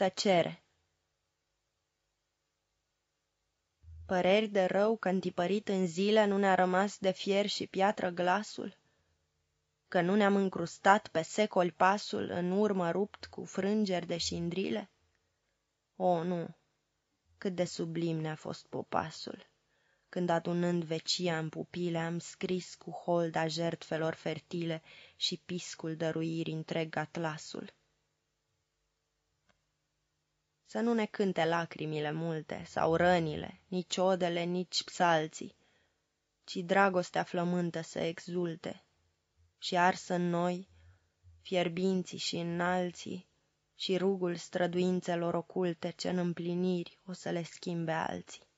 Tăcere Păreri de rău că întipărit în zile nu ne-a rămas de fier și piatră glasul? Că nu ne-am încrustat pe secoli pasul în urmă rupt cu frângeri de șindrile? O, nu! Cât de sublim ne-a fost popasul, Când adunând vecia în pupile Am scris cu holda jertfelor fertile Și piscul dăruirii întreg atlasul. Să nu ne cânte lacrimile multe sau rănile, Nici odele, nici psalții, Ci dragostea flământă să exulte Și arsă în noi, fierbinții și înalții, Și rugul străduințelor oculte Ce în împliniri o să le schimbe alții.